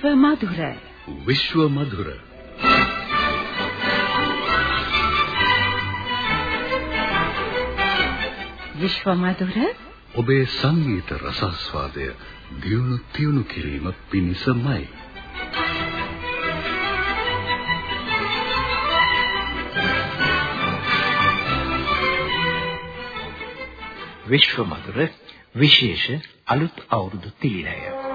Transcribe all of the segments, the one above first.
විශ්ව මధుර විශ්ව මధుර විශ්ව මధుර ඔබේ සංගීත රසස්වාදය දියුණු තියුණු කිරීම පිණිසමයි විශ්ව මధుර විශේෂ අලුත් අවුරුදු තිලිනය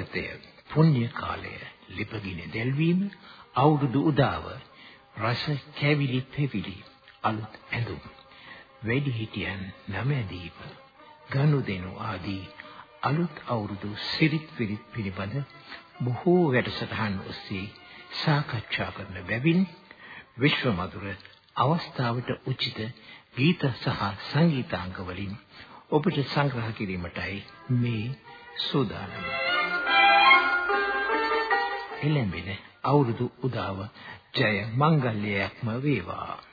නොනගතය පුණ්‍ය කාලය ලිපගින දැල්වීම අවුරුදු උදාව රස කැවිලි පෙවිලි අලුත් ඇඳුම් වැඩිහිටියන් නමැදීම ගනුදෙනු ආදී අලුත් අවුරුදු සිරිත් විරිත් පිළිබඳ බොහෝ වැඩසටහන් ඔස්සේ සාකච්ඡා කරන බැවින් විශ්ව මధుර අවස්ථාවට උචිත ගීත සහ සංගීතාංග වලින් ඔබට සංග්‍රහ කිරීමටයි මේ සූදානම. එළඹෙන අවුරුදු උදාව ජය මංගල්‍යයක්ම වේවා.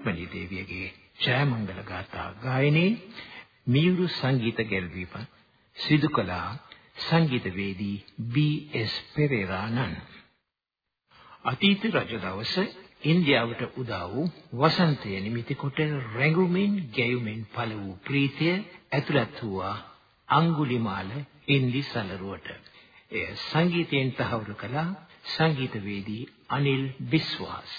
රුක්මනී දේවියගේ ජයමංගල ගාථා ගායනයේ මියුරු සංගීත ගැල්වීම සිදු කළ සංගීතවේදී බී.එස්. පෙරේරානන් අතීත රජ දවසේ ඉන්දියාවට උදා වූ වසන්තය නිමිති කොට රැඟුමින් ගැයුමින් පළ වූ ප්‍රීතිය ඇතුළත් වූ අඟුලිමාල ඉන්දි සලරුවට එය සංගීතයෙන් තහවුරු කළ සංගීතවේදී අනිල් බිස්වාස්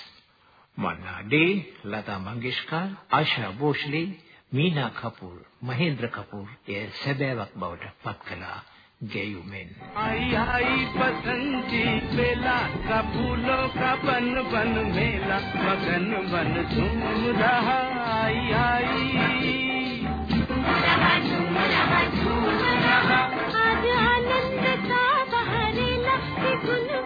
मन्ना डे लता मंगेशकर आशा भोसले मीना कपूर महेंद्र कपूर ये සැබෑවක් බවට පත් කළා. ගැයුමෙන්. आई आई पसंदी मेला का फूलों का बन बन मेला मगन बन झूम रहा आई आई आज आनंद का बहरेला गुन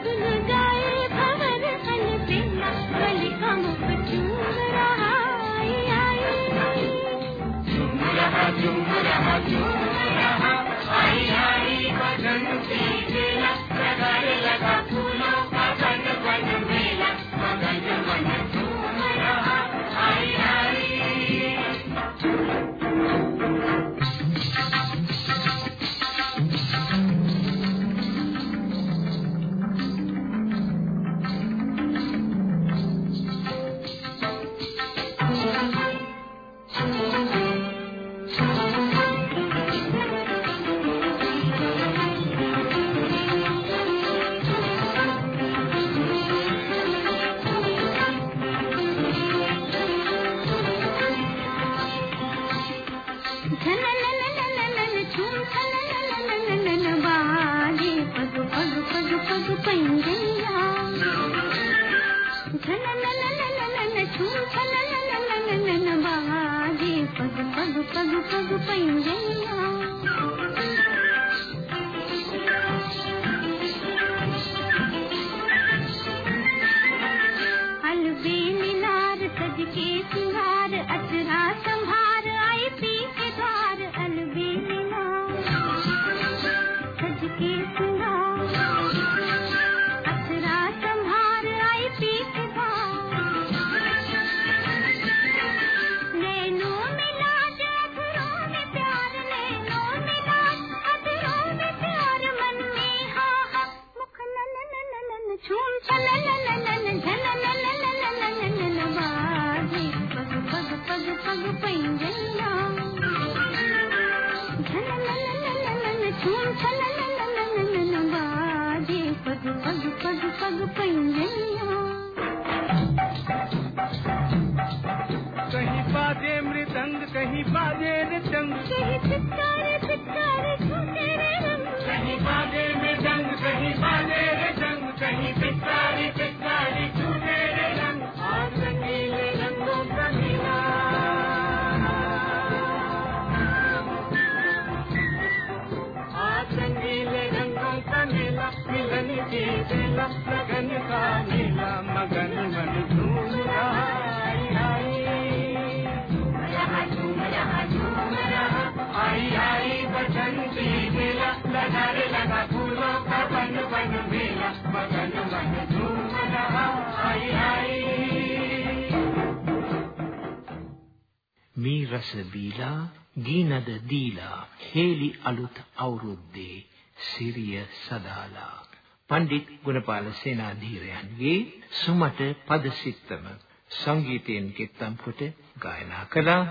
අලුත් අවුරුද්දේ සිරිය සදාලා. පණ්ඩිත් ගුණපාල සේනාධීරයන්ගේ සුමට පද සිත්තම සංගීතයෙන් කෙත්තම් කොට ගායනා කළා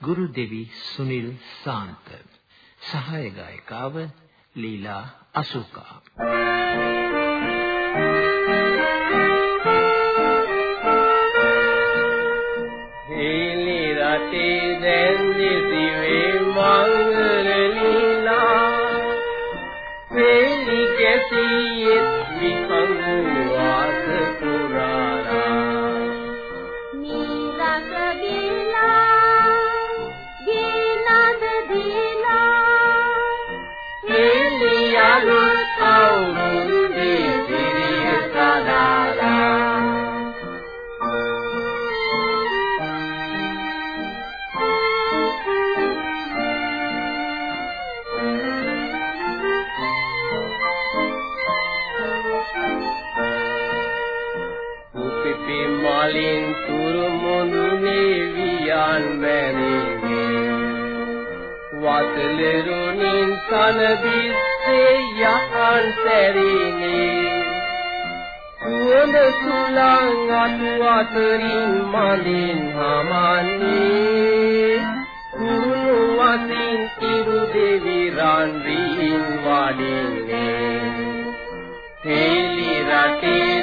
ගුරු දෙවි සුනිල් සාන්ත. සහාය ගායිකාව ලීලා අසුකා. හේලි වතලෙරුණින් සනදිස්සේ යහන් සැරිනේ සුවඳ සුලං අතු අතරින් මලින් හමන්නේ. කුරුණු වසින් ඉරු දෙවි රන් වීන් වඩින්නේ. තේලි රටේ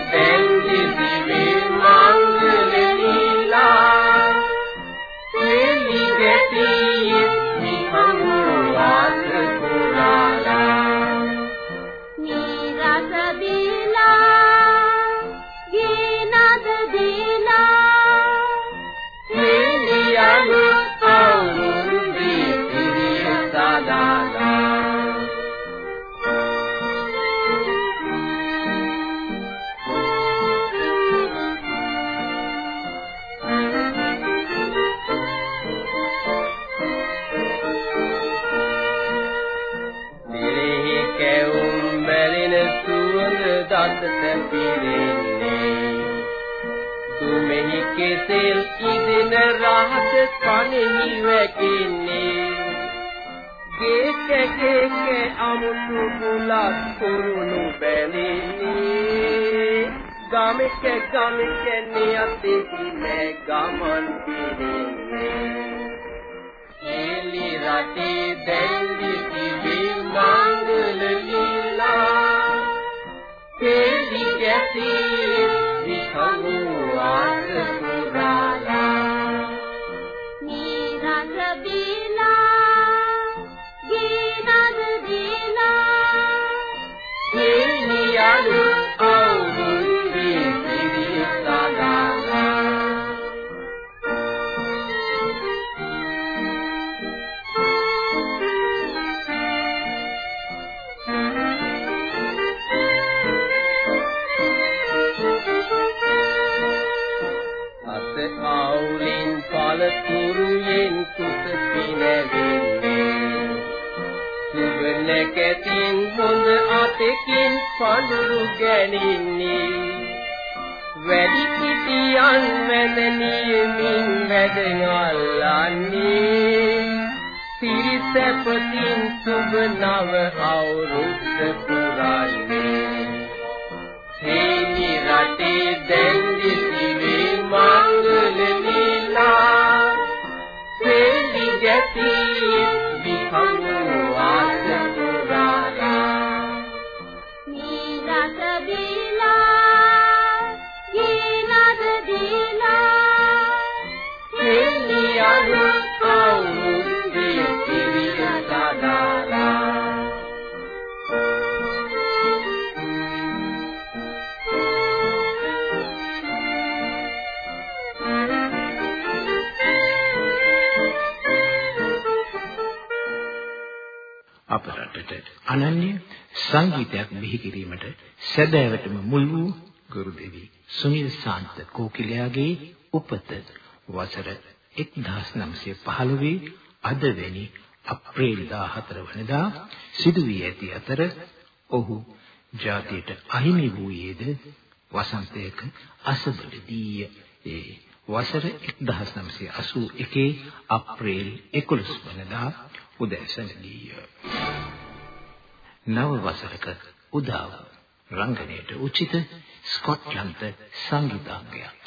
නියමින් වැඩ අල්ලන්නේ සිරිසැපතින් සුබ නව අවුරුද්ද පුරන්නේ හේනි රටේ දැන් දිසිවේ මංගල ලීලා හේනි ගැති අනන්‍ය සංගීතයක් බිහි කිරීමට සැබෑවටම මුල් වූ ගුරු දෙවි සුනිල් ශාන්ත කෝකිලයාගේ උපත වසර 1915 අද වැනි අප්‍රේල් 14 වනදා සිදු වී ඇති අතර ඔහු ජාතියට අහිමි වූයේද වසන්තයක අසබලදීය. ඒ වසර 1981 අප්‍රේල් 11 වනදා උදෑසනදීය නව වසරක උදාව. රංගනයට උචිත ස්කොට්ලන්ත සංගීතාංගයක්.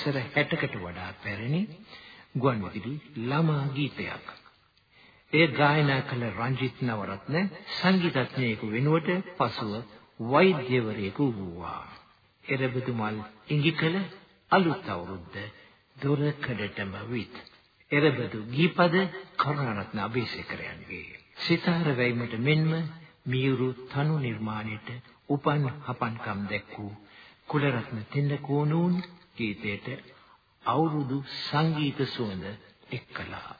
වසර 60කට වඩා පැරණි ගුවන්විදුලි ළමා ගීතයක්. එය ගායනා කළ රංජිත් නවරත්න සංගීතඥයෙකු වෙනුවට පසුව වෛද්‍යවරයෙකු වූවා. එරබදුමල් ඉඟි කළ අලුත් අවුරුද්ද දොරකඩටම විත්. එරබදු ගීපද කරුණාරත්න අබේසේකරයන්ගේ. සිතාර වැයීමට මෙන්ම මියුරු තනු නිර්මාණයට උපන් හපන්කම් දැක්වූ කුලරත්න තෙන්නකෝනූන් ගීතයට අවුරුදු සංගීත සුවඳ එක් කළා.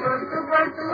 തൊട്ടു പൊട്ടു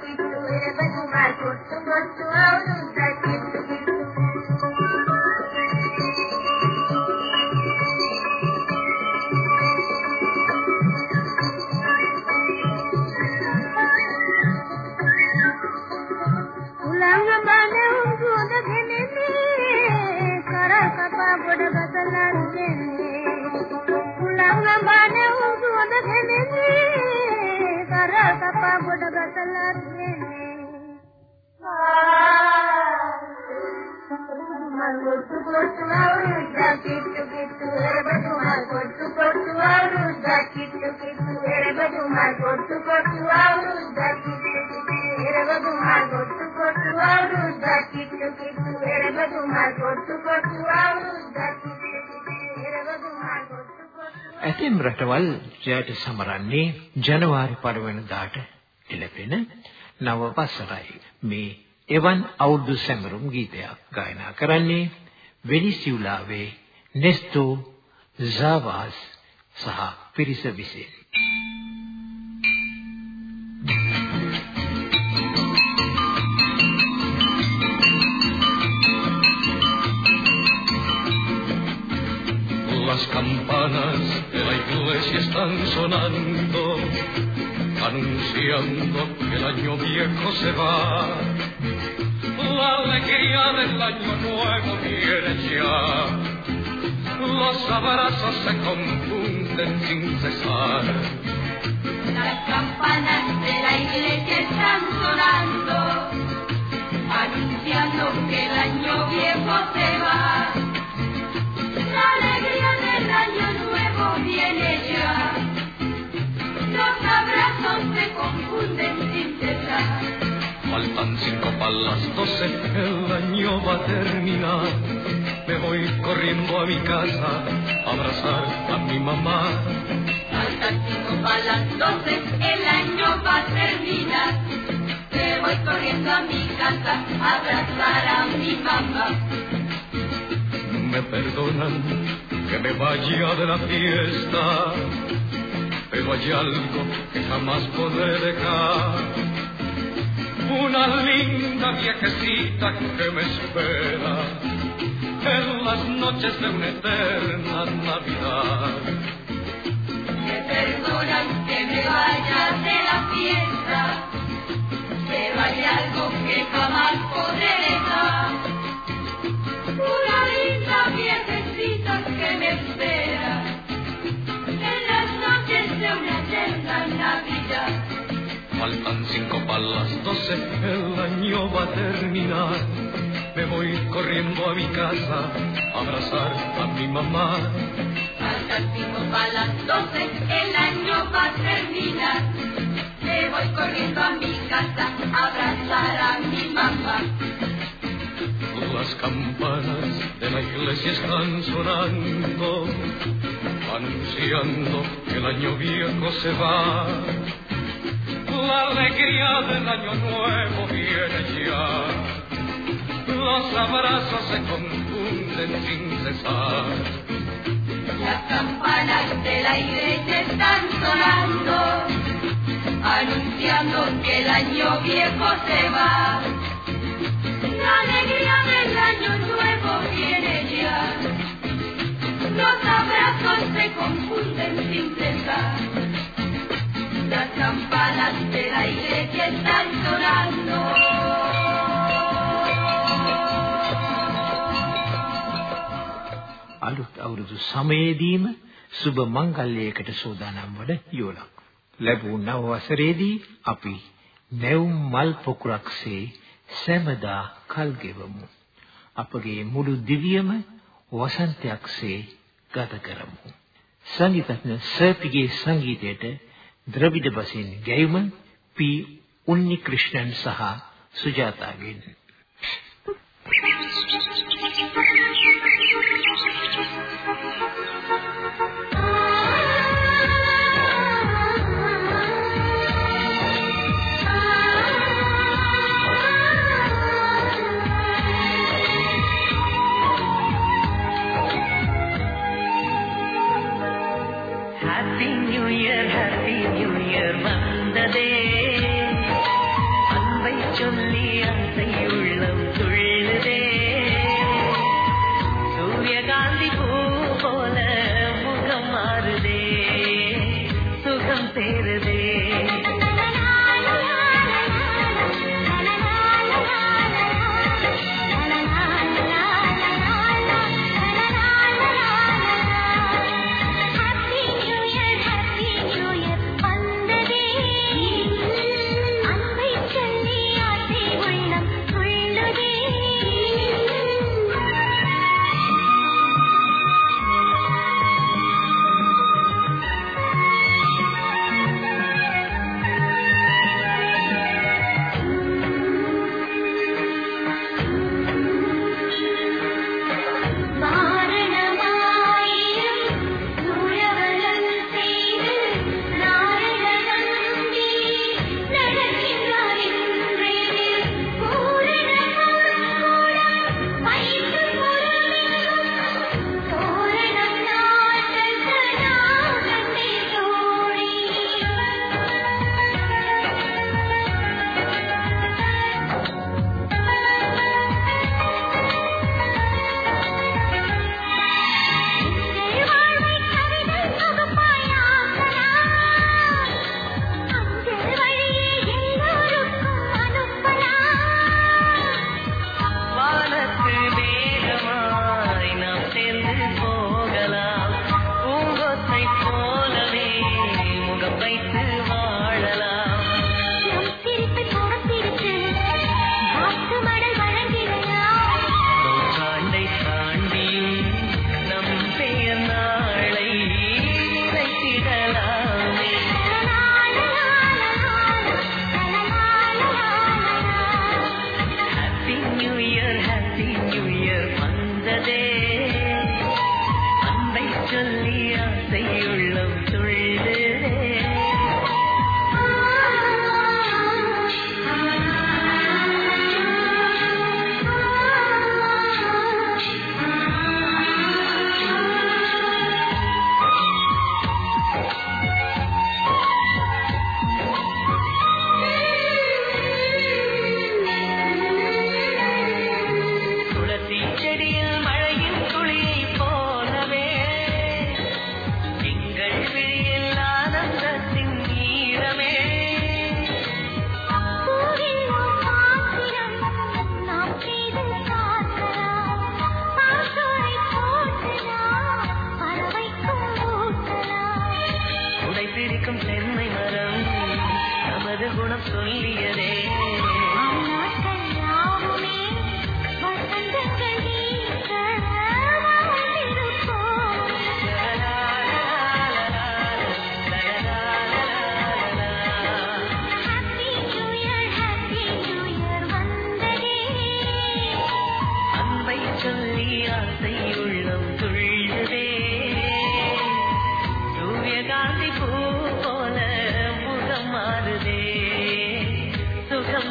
people ඇතැම් රටවල් ජයට සමරන්නේ ජනවාරි පළවෙනිදාට එළපෙන නව වසරයි. මේ එවන් අවුරුදු සැමරුම් ගීතයක් ගායනා කරන්නේ වෙනිසියුලාවේ නෙස්ටෝ ජාවාස් සහ පිරිස විසින්. Las campanas de la iglesia están sonando, anunciando que el año viejo se va. La alegría del año nuevo viene ya. Los abrazos se confunden sin cesar. Las campanas de la iglesia están sonando, anunciando que el año viejo se va. El año va a terminar. Me voy corriendo a mi casa a abrazar a mi mamá. Faltan cinco para las doce, el año va a terminar. Me voy corriendo a mi casa a abrazar a mi mamá. Me perdonan que me vaya de la fiesta, pero hay algo que jamás podré dejar. Una linda viejecita que me espera en las noches de una eterna Navidad. Me perdonan que me vaya de la fiesta, pero hay algo que jamás podré dejar. Una linda viejecita que me espera doce, el año va a terminar. Me voy corriendo a mi casa a abrazar a mi mamá. Faltan cinco para las doce, el año va a terminar. Me voy corriendo a mi casa a abrazar a mi mamá. Las campanas de la iglesia están sonando, anunciando que el año viejo se va. La alegría del año nuevo viene ya. Los abrazos se confunden sin cesar. Las campanas de la iglesia están sonando, anunciando que el año viejo se va. La alegría del año nuevo viene ya. Los abrazos se confunden sin cesar. Las campanas de la iglesia están sonando. අලුත් අවුරුදු සමයේදීම සුබ මංගල්‍යයකට සූදානම් වන යෝලක්. ලැබූ නව වසරේදී අපි නැවුම් මල් පොකුරක්සේ සෑමදා කල් ගෙවමු. අපගේ මුළු දිවියම වසන්තයක්සේ ගත කරමු. සංගීතඥ සර්පිගේ සංගීතයට ද්‍රවිඩ බසින් ගැයීම පී උන්නිකෘෂ්ණන් සහ සුජාතාගෙන් Happy New Year, happy Irlanda Day.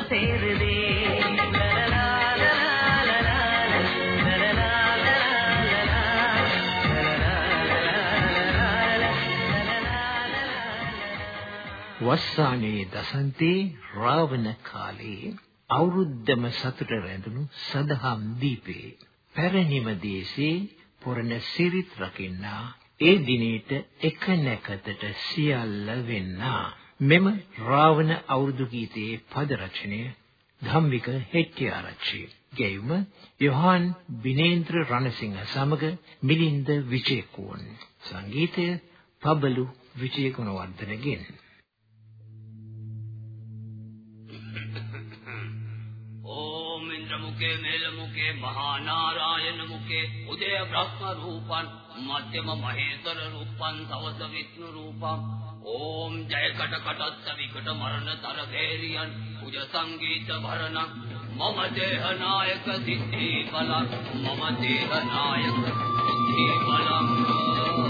ಸೇರಿದೆ. වස්සානයේ දසන්තේ රාවණ කාලේ අවුරුද්දම සතුට රැඳුණු සදහම් දීපේ පැරණිම දේශේ පුරණ සිරිත් රකින්නා ඒ දිනේට එක නැකතට සියල්ල වෙන්නා මෙම රාවණ අවුරුදු ගීතයේ පද රචනය ධම්මික හෙට්ටිආරච්චි ගැයුම යොහාන් බිනේන්ද්‍ර රණසිංහ සමග මිලින්ද විජේකෝන්. සංගීතය පබලු විජේගුණවර්ධනගෙන්. ඕම ඉන්ද්‍ර මුකේ මේල මුකේ මහා නාරායන මුකේ උදේ බ්‍රහ්ම රූපං මධ්‍යම මහේතර රූපං තවස විෂ්ණු රූපං. ඕම් ජයකට කටත් විකට මරණ තර බේරියන් කුජ සංගීත භරණ මම දේහ නායක සිද්ධි බලක් මම දේහ නායක සිද්ධි බලක්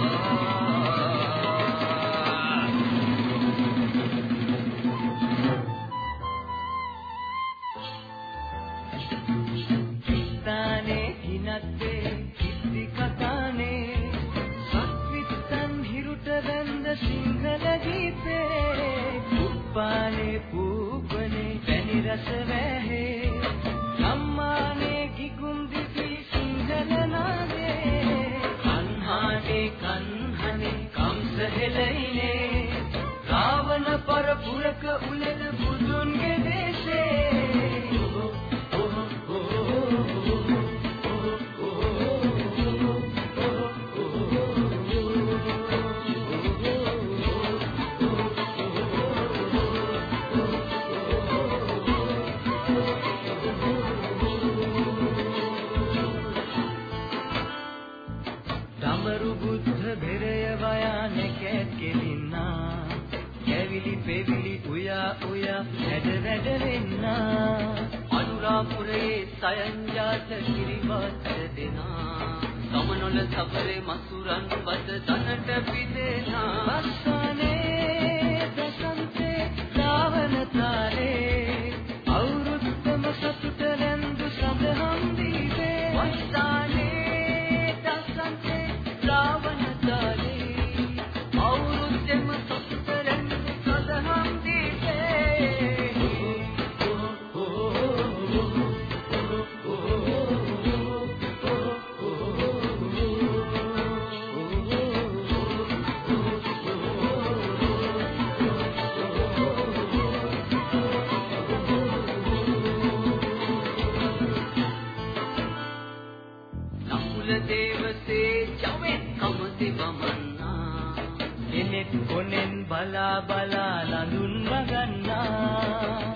බලා බලා ලඳුන් වගන්නා.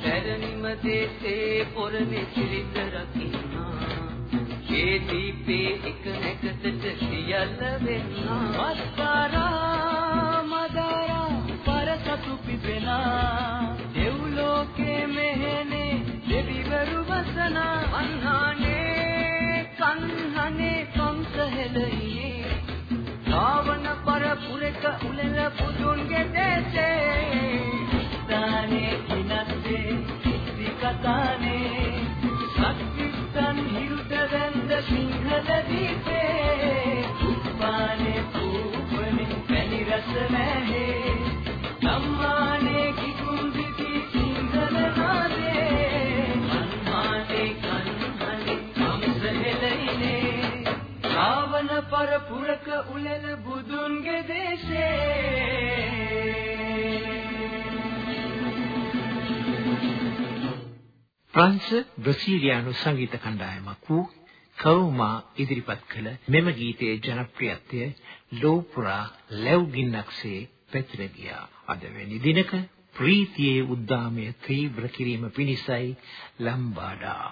පැරණිම දේශේ පොරනේ සිරිත රකින්නා. ඒ දීපේ එක නැකතට සියල්ල වෙන්නා. වස්පාරා මදාරා පරසතු පිපෙනා. දෙව්ලෝකේ මෙහෙනේ දෙවිවරු වසනා. වන්හානේ කන්හනේ කංස හෙලයියේ රාවණ පරපුරක උලෙල පුදුන්ගේ දේශේ තානේ කිනත්තේ කිසි කතානේ සත්විත්තන් හිරුට වැන්ද සිංහල දීපේ උපානේ පූපනේ පැණි රස නැහැ රාවණ පරපුරක උලෙල බුදුන්ගේ දේශේ ප්‍රංශ බ්‍රසීලියානු සංගීත කණ්ඩායමක් වූ කවුමා ඉදිරිපත් කළ මෙම ගීතයේ ජනප්‍රියත්වය ලෝපුරා ලැබ් ගින්නක්සේ පැතිර ගියා. අද වැනි දිනක ප්‍රීතියේ උද්දාමය තීව්‍ර කිරීම පිණිසයි ලම්බාඩා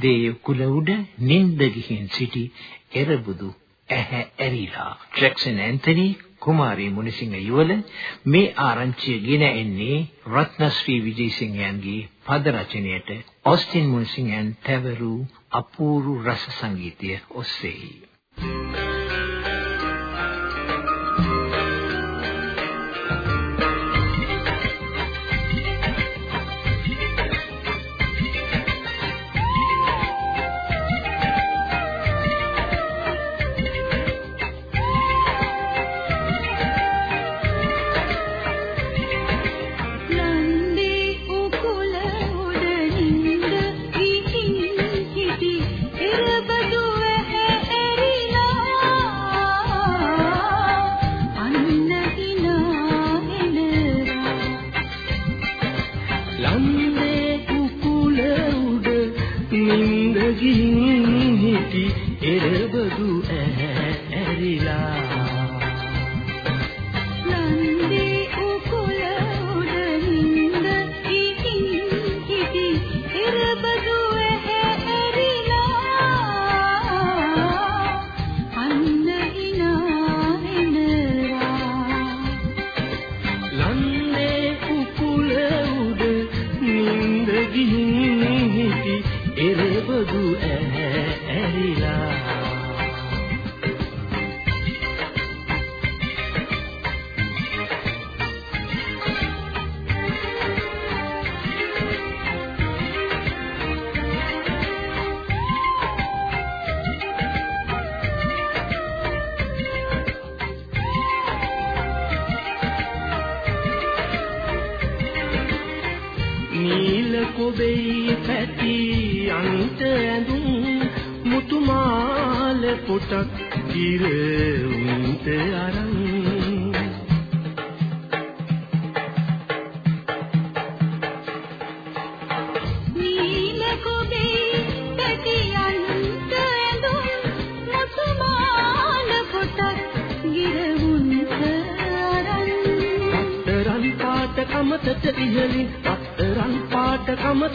ලන්දේ කුල උඩ නින්ද ගිහින් සිටි එරබුදු ඇහැ ඇරිලා ජැක්සන් ඇන්තනි කුමාරී මුනිසිංහ යුවල මේ ආරංචිය ගෙන එන්නේ රත්නශ්‍රී විජේසිංහයන්ගේ පද රචනයට ඔස්ටින් මුනිසිංහයන් තැවරු අපූර්ව රස සංගීතය ඔස්සේයි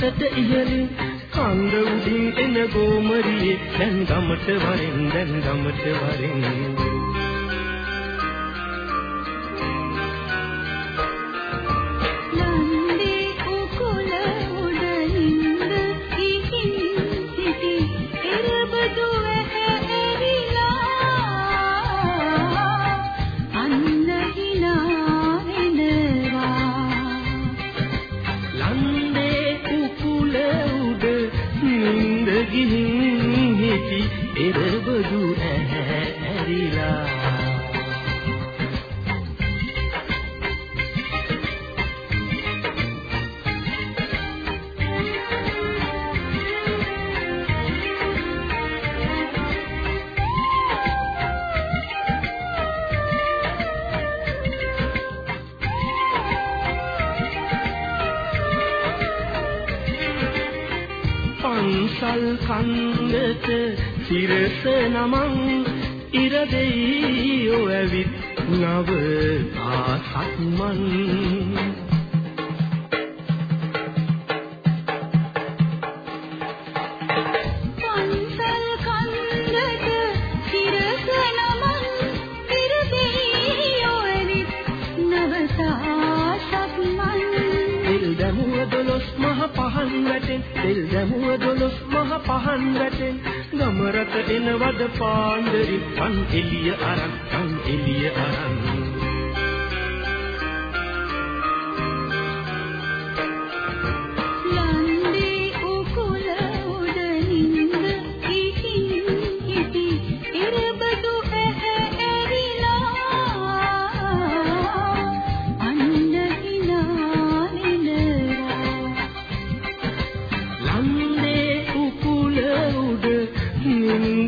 تأيأ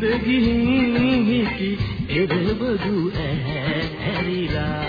ගිහින් හිටි එරවදු ඇහැරිලා.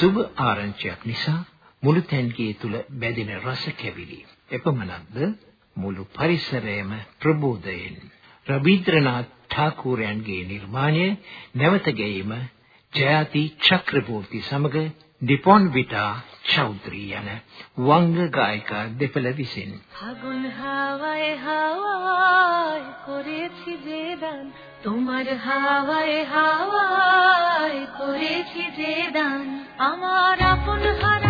සුබ ආරංචියක් නිසා මුළු තැන්කේ තුල බැඳෙන රස කැවිලි. එපමණක්ද? මුළු පරිසරයම ප්‍රබෝධයෙන්. රවීන්ද්‍රනාත් ఠාකූරයන්ගේ නිර්මාණය නැවත ගැයීම ජයති චක්‍රවර්ති සමග දීපොන් විතා චෞධරී යන වංග ගායිකා දෙපළ විසින්. ফাগুন হাওয়ায় হাওয়ায় করেছি বেদান তোমার হাওয়ায় হাওয়ায় করেছি যে দান। আমার আপন হারা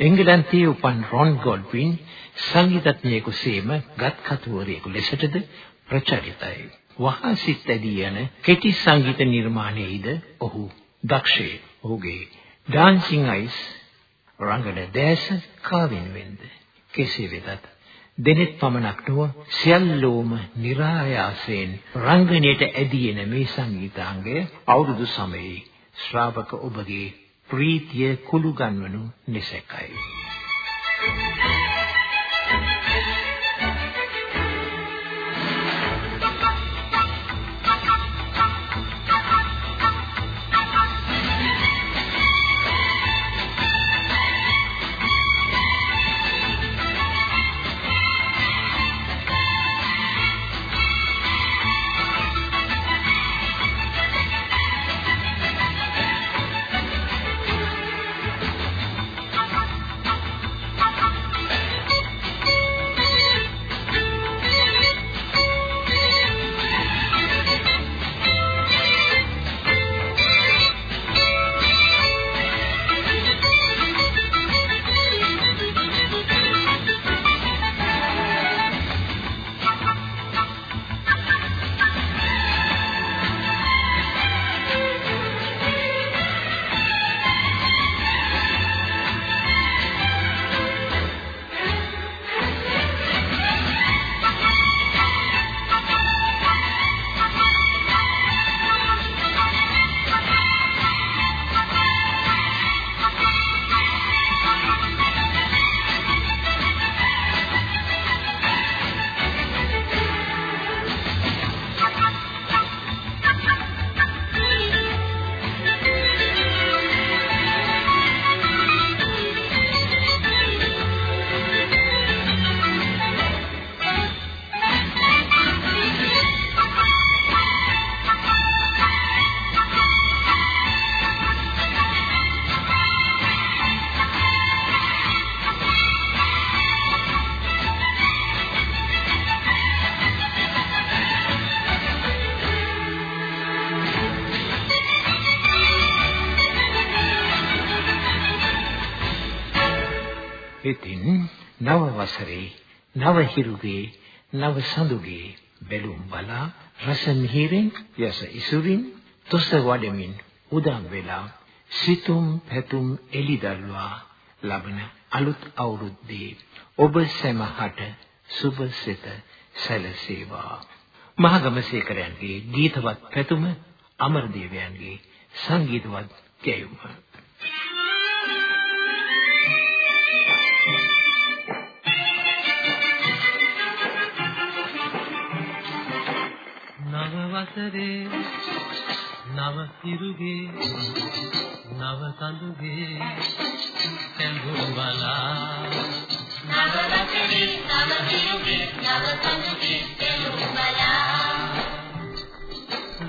එංගලන්තයේ උපන් රොන් ගොඩ්වින් සංගීතඥයෙකු සේම ගත් කතුවරයෙකු ලෙසටද ප්‍රචලිතයි. වහා සිත් ඇදී යන කෙටි සංගීත නිර්මාණයේද ඔහු දක්ෂය. ඔහුගේ ඩාන්සිං අයිස් රංගන දැස කාවෙනුවෙන්ද කෙසේ වෙතත් දෙනෙත් පමණක් නොව සියල්ලෝම નિરાයාසයෙන් රංගනයට ඇදී එන මේ සංගීතාංගය අවුරුදු සමයේ ශ්‍රාවක ඔබගේ ප්‍රීතිය කුළු ගන්වනු නිසැකයි. ඉතින් නව වසරේ නව හිරුගේ නව සඳුගේ බැලුම් බලා රස මිහිරෙන් යස ඉසුරින් තොස වඩමින් උදම් වෙලා සිතුම් පැතුම් එලිදල්වා ලබන අලුත් අවුරුද්දේ ඔබ සැමහට සුබ සිත සැලසේවා. මහගමසේකරයන්ගේ ගීතවත් පැතුම අමරදේවයන්ගේ සංගීතවත් ගැයුම වසරේ නව හිරුගේ නව සඳුගේ කැඳුම් බලා. නව වසරේ නව හිරුගේ නව සඳුගේ පෙළුම් බලා.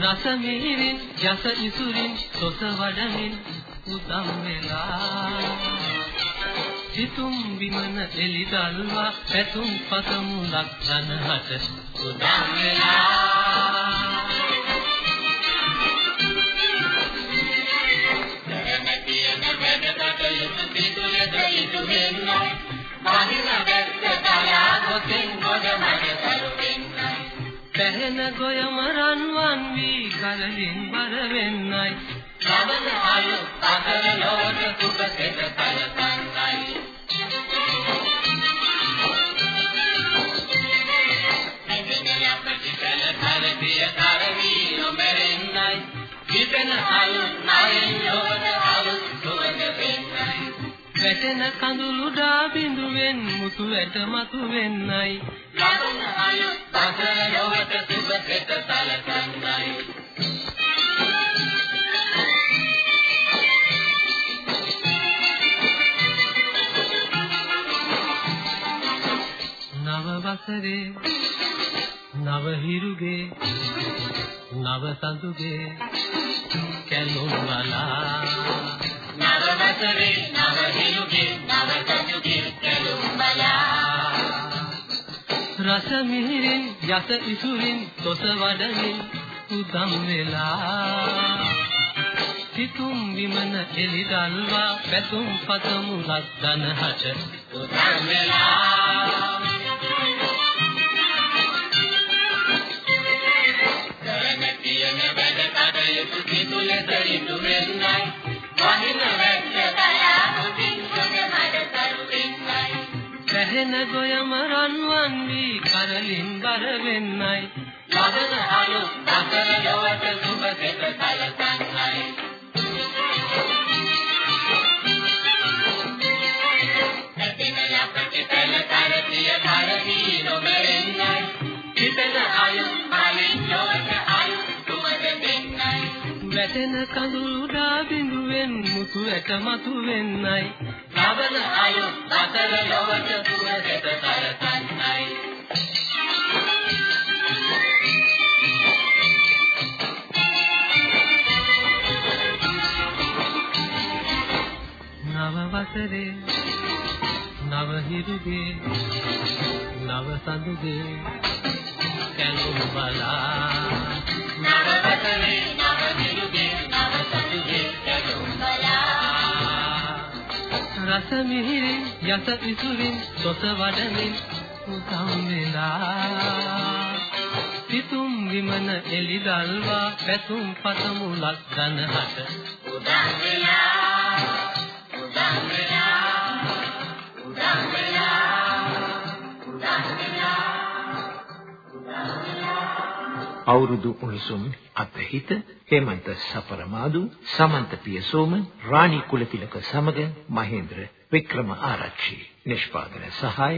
රස මිහිරින් යස ඉසුරින් සොස වඩමින් උදම් වෙලා. සිතුම් විමන එලි දල්වා පැතුම් පතමු ලක්ෂණහට උදම් වෙලා ගොයම රන්වන් කරලින් බර වෙන්නයි ලබන අලුත් අතර ලොවට සුබ සෙත කලකන්නයි එදින අපට කල කරපිය කරවි නොමරෙන්නයි. විපෙන අලුත් නයෙන් ලොවට අලුත් සුවඳ වෙන්නයි. වැටෙන කඳුළු ඩා බිඳුවෙන් මුතු ඇට මතු වෙන්නයි ලබන අලුත් අතර ලොවට සුබ සෙත කලකන්නයි නව වසරේ නව හිරුගේ නව සඳුගේ කැලුම් බලා නව වසරේ නව හිරුගේ නව සතුගේ රස මිහිරින් යස ඉසුරින් තොස වඩමින් උදම් වෙලා. සිතුම් විමන එලි දල්වා පැතුම් පතමු ලද්දන හට උදම් වෙලා. කරන කියන වැඩ කටයුතු කිතුලද ඉදු වෙන්නයි. පැහෙන ගොයම රන්වන් වී කරලින් බර වෙන්නයි. ලබන අලුත් අතර ලොවට සුබ සෙත කලකන්නයි වැටෙන කඳුළු ඩා බිඳුවෙන් මුතු ඇට මතු වෙන්නයි. ලබන අලුත් අතර ලොවට සුබ සෙත කලකන්නයි නව වසරේ නව හිරුගේ නව සඳුගේ කැලුම් බලා. නව වසරේ රස මිහිරින් යස ඉසුරින් සොස වඩමින් උදම් වෙලා. සිතුම් විමන එලි දල්වා පැතුම් පතමු ලක්දන හට. උදම් අවුරුදු උණුසුම් අත්හිත හේමන්ත සපරමාදු සමන්ත පියසෝම රාණි කුලතිලක සමග මහේන්ද්‍ර වික්‍රම ආරච්චි නිෂ්පාදන සහාය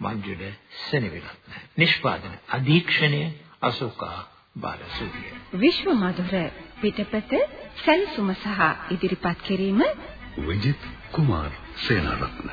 මංජුල සෙනවිරත්න. නිෂ්පාදන අධීක්ෂණය අශෝකා බාලසූරිය. විශ්ව මధుර පිටපත සැලසුම සහ ඉදිරිපත් කිරීම විජිත් කුමාර් සේනාරත්න